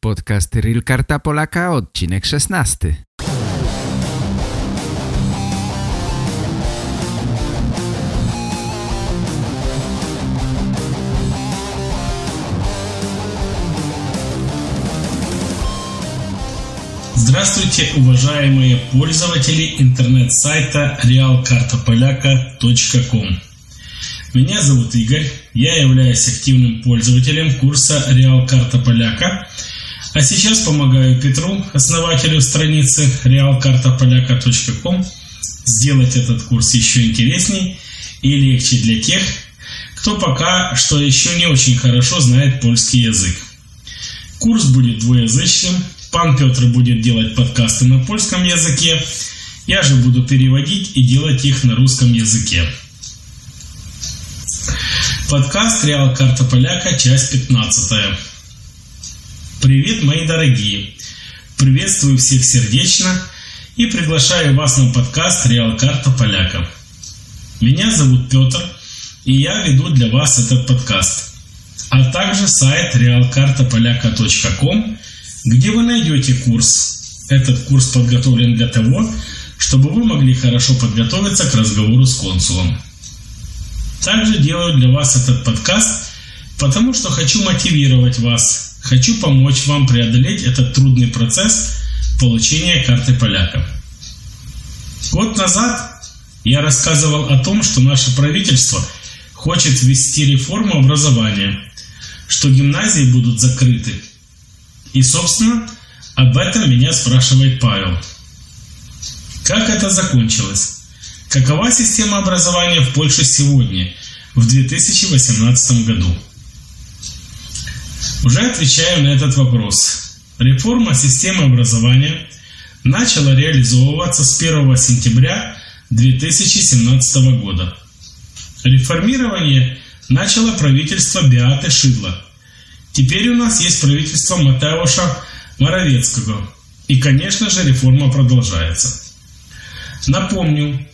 Podcast Real Karta Polaka, odcinek 16. Здравствуйте, уважаемые пользователи интернет-сайта realkartapolyaka.com Меня зовут Игорь, я являюсь активным пользователем курса Реал Карта Поляка, а сейчас помогаю Петру, основателю страницы realkartapolyaka.com, сделать этот курс еще интересней и легче для тех, кто пока что еще не очень хорошо знает польский язык. Курс будет двуязычным, Пан Петр будет делать подкасты на польском языке, я же буду переводить и делать их на русском языке. Подкаст «Реал Карта Поляка», часть 15. Привет, мои дорогие! Приветствую всех сердечно и приглашаю вас на подкаст «Реал Карта Поляка». Меня зовут Петр, и я веду для вас этот подкаст, а также сайт realkartapolaka.com – где вы найдете курс. Этот курс подготовлен для того, чтобы вы могли хорошо подготовиться к разговору с консулом. Также делаю для вас этот подкаст, потому что хочу мотивировать вас, хочу помочь вам преодолеть этот трудный процесс получения карты поляка. Год назад я рассказывал о том, что наше правительство хочет ввести реформу образования, что гимназии будут закрыты – и, собственно, об этом меня спрашивает Павел. Как это закончилось? Какова система образования в Польше сегодня, в 2018 году? Уже отвечаю на этот вопрос. Реформа системы образования начала реализовываться с 1 сентября 2017 года. Реформирование начало правительство Биаты Шидла – Теперь у нас есть правительство Матеуша Моровецкого. И, конечно же, реформа продолжается. Напомню,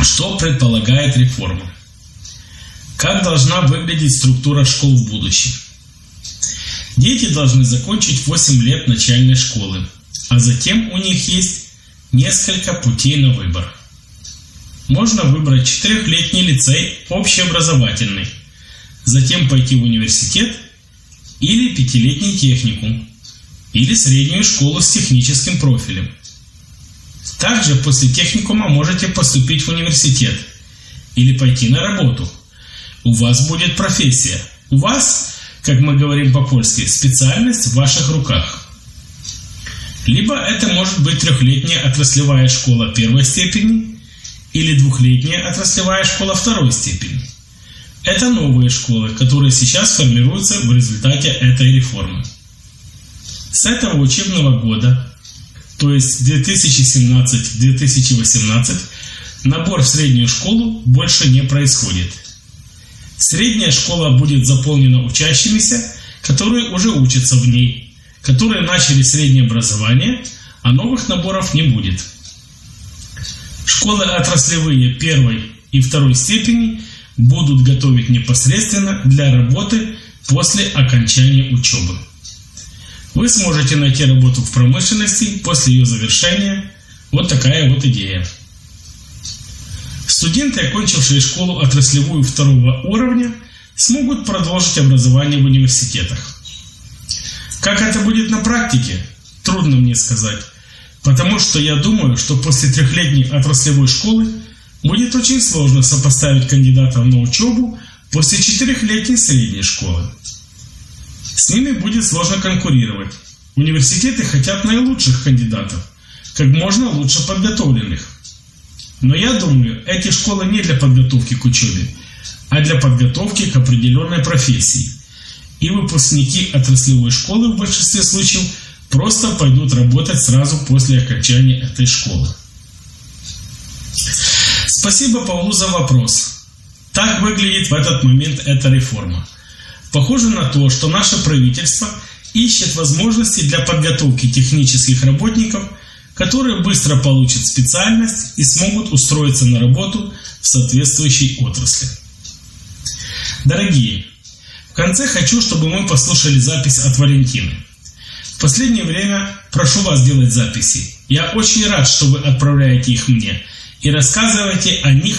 что предполагает реформа. Как должна выглядеть структура школ в будущем? Дети должны закончить 8 лет начальной школы, а затем у них есть несколько путей на выбор. Можно выбрать четырехлетний лицей общеобразовательный, затем пойти в университет – или пятилетний техникум, или среднюю школу с техническим профилем. Также после техникума можете поступить в университет или пойти на работу. У вас будет профессия. У вас, как мы говорим по-польски, специальность в ваших руках. Либо это может быть трехлетняя отраслевая школа первой степени или двухлетняя отраслевая школа второй степени. Это новые школы, которые сейчас формируются в результате этой реформы. С этого учебного года, то есть 2017-2018, набор в среднюю школу больше не происходит. Средняя школа будет заполнена учащимися, которые уже учатся в ней, которые начали среднее образование, а новых наборов не будет. Школы отраслевые первой и второй степени – будут готовить непосредственно для работы после окончания учебы. Вы сможете найти работу в промышленности после ее завершения. Вот такая вот идея. Студенты, окончившие школу отраслевую второго уровня, смогут продолжить образование в университетах. Как это будет на практике, трудно мне сказать, потому что я думаю, что после трехлетней отраслевой школы Будет очень сложно сопоставить кандидатов на учебу после четырехлетней средней школы. С ними будет сложно конкурировать. Университеты хотят наилучших кандидатов, как можно лучше подготовленных. Но я думаю, эти школы не для подготовки к учебе, а для подготовки к определенной профессии. И выпускники отраслевой школы в большинстве случаев просто пойдут работать сразу после окончания этой школы. Спасибо Павлу за вопрос. Так выглядит в этот момент эта реформа. Похоже на то, что наше правительство ищет возможности для подготовки технических работников, которые быстро получат специальность и смогут устроиться на работу в соответствующей отрасли. Дорогие, в конце хочу, чтобы мы послушали запись от Валентины. последнее время прошу вас делать записи. Я очень рад, что вы отправляете их мне и рассказываете о них,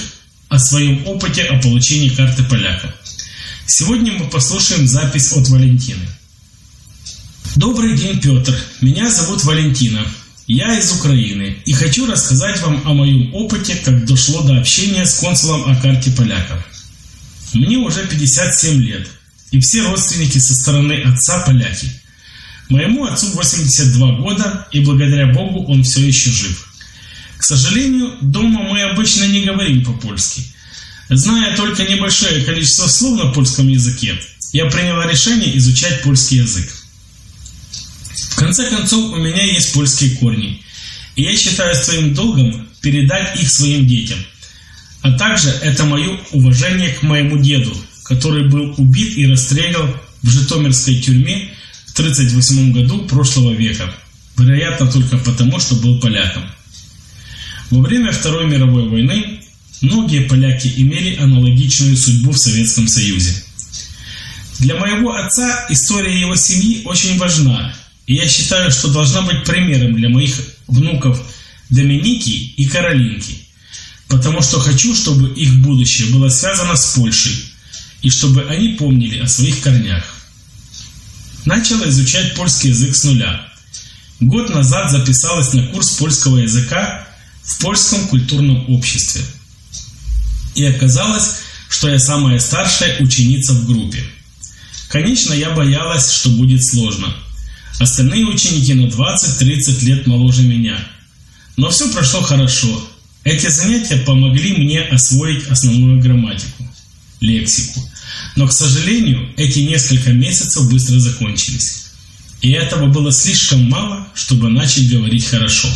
о своем опыте о получении карты поляка. Сегодня мы послушаем запись от Валентины. Добрый день, Петр. Меня зовут Валентина. Я из Украины и хочу рассказать вам о моем опыте, как дошло до общения с консулом о карте поляка. Мне уже 57 лет, и все родственники со стороны отца поляки. Моему отцу 82 года, и благодаря Богу он все еще жив. К сожалению, дома мы обычно не говорим по-польски. Зная только небольшое количество слов на польском языке, я приняла решение изучать польский язык. Конце концов, у меня есть польские корни, и я считаю своим долгом передать их своим детям. А также это мое уважение к моему деду, который был убит и расстрелян в Житомирской тюрьме в 1938 году прошлого века, вероятно только потому, что был поляком. Во время Второй мировой войны многие поляки имели аналогичную судьбу в Советском Союзе. Для моего отца история его семьи очень важна, я считаю, что должна быть примером для моих внуков Доминики и Каролинки, потому что хочу, чтобы их будущее было связано с Польшей, и чтобы они помнили о своих корнях. Начала изучать польский язык с нуля. Год назад записалась на курс польского языка в польском культурном обществе. И оказалось, что я самая старшая ученица в группе. Конечно, я боялась, что будет сложно – Остальные ученики на 20-30 лет моложе меня. Но все прошло хорошо. Эти занятия помогли мне освоить основную грамматику, лексику. Но, к сожалению, эти несколько месяцев быстро закончились. И этого было слишком мало, чтобы начать говорить хорошо.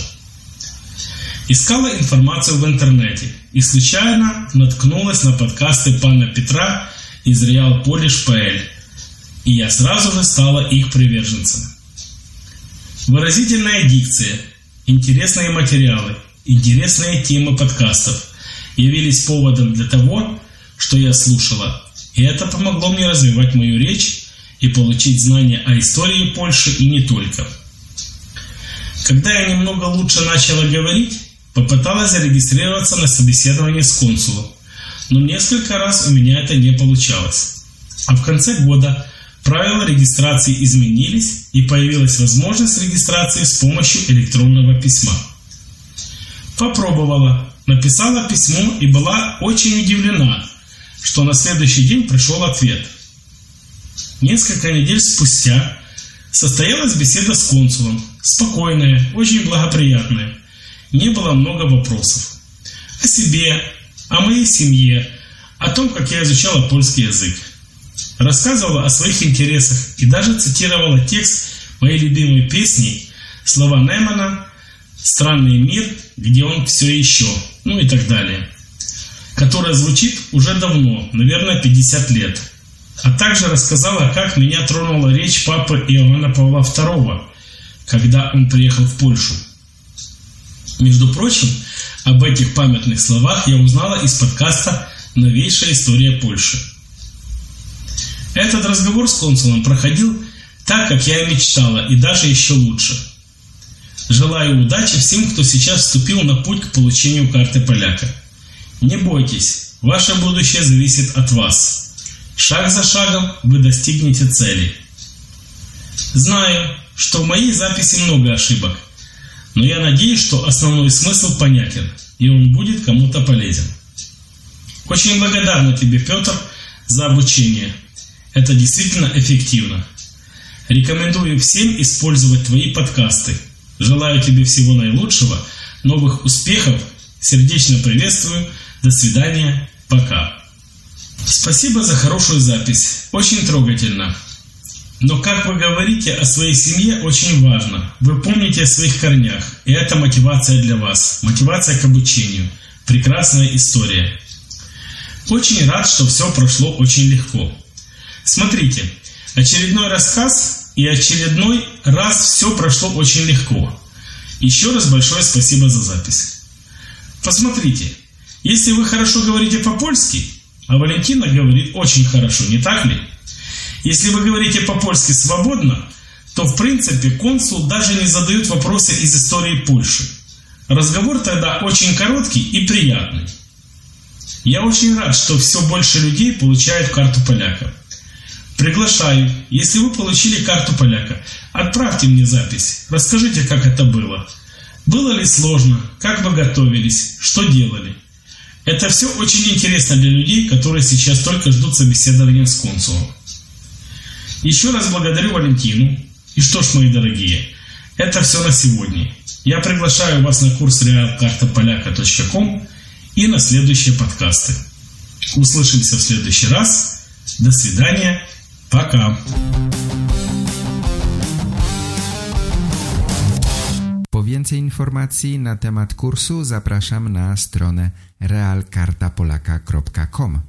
Искала информацию в интернете и случайно наткнулась на подкасты пана Петра из Real Polish PL, и я сразу же стала их приверженцем. Выразительная дикция, интересные материалы, интересные темы подкастов явились поводом для того, что я слушала, и это помогло мне развивать мою речь и получить знания о истории Польши и не только. Когда я немного лучше начала говорить, попыталась зарегистрироваться на собеседование с консулом, но несколько раз у меня это не получалось. А в конце года Правила регистрации изменились и появилась возможность регистрации с помощью электронного письма. Попробовала, написала письмо и была очень удивлена, что на следующий день пришел ответ. Несколько недель спустя состоялась беседа с консулом, спокойная, очень благоприятная. Не было много вопросов. О себе, о моей семье, о том, как я изучала польский язык рассказывала о своих интересах и даже цитировала текст моей любимой песни слова Немана «Странный мир, где он все еще», ну и так далее, которая звучит уже давно, наверное, 50 лет. А также рассказала, как меня тронула речь папы Иоанна Павла II, когда он приехал в Польшу. Между прочим, об этих памятных словах я узнала из подкаста «Новейшая история Польши». Этот разговор с консулом проходил так, как я и мечтала, и даже еще лучше. Желаю удачи всем, кто сейчас вступил на путь к получению карты поляка. Не бойтесь, ваше будущее зависит от вас. Шаг за шагом вы достигнете цели. Знаю, что в моей записи много ошибок, но я надеюсь, что основной смысл понятен, и он будет кому-то полезен. Очень благодарна тебе, Петр, за обучение. Это действительно эффективно. Рекомендую всем использовать твои подкасты. Желаю тебе всего наилучшего, новых успехов, сердечно приветствую, до свидания, пока. Спасибо за хорошую запись, очень трогательно. Но как вы говорите о своей семье, очень важно. Вы помните о своих корнях, и это мотивация для вас, мотивация к обучению. Прекрасная история. Очень рад, что все прошло очень легко. Смотрите, очередной рассказ и очередной раз все прошло очень легко. Еще раз большое спасибо за запись. Посмотрите, если вы хорошо говорите по-польски, а Валентина говорит очень хорошо, не так ли? Если вы говорите по-польски свободно, то в принципе консул даже не задает вопросы из истории Польши. Разговор тогда очень короткий и приятный. Я очень рад, что все больше людей получают карту поляка. Приглашаю, если вы получили карту поляка, отправьте мне запись, расскажите, как это было. Было ли сложно, как вы готовились, что делали. Это все очень интересно для людей, которые сейчас только ждут собеседования с консулом. Еще раз благодарю Валентину. И что ж, мои дорогие, это все на сегодня. Я приглашаю вас на курс realkartapoляka.com и на следующие подкасты. Услышимся в следующий раз. До свидания. Paka! Po więcej informacji na temat kursu zapraszam na stronę realkartapolaka.com.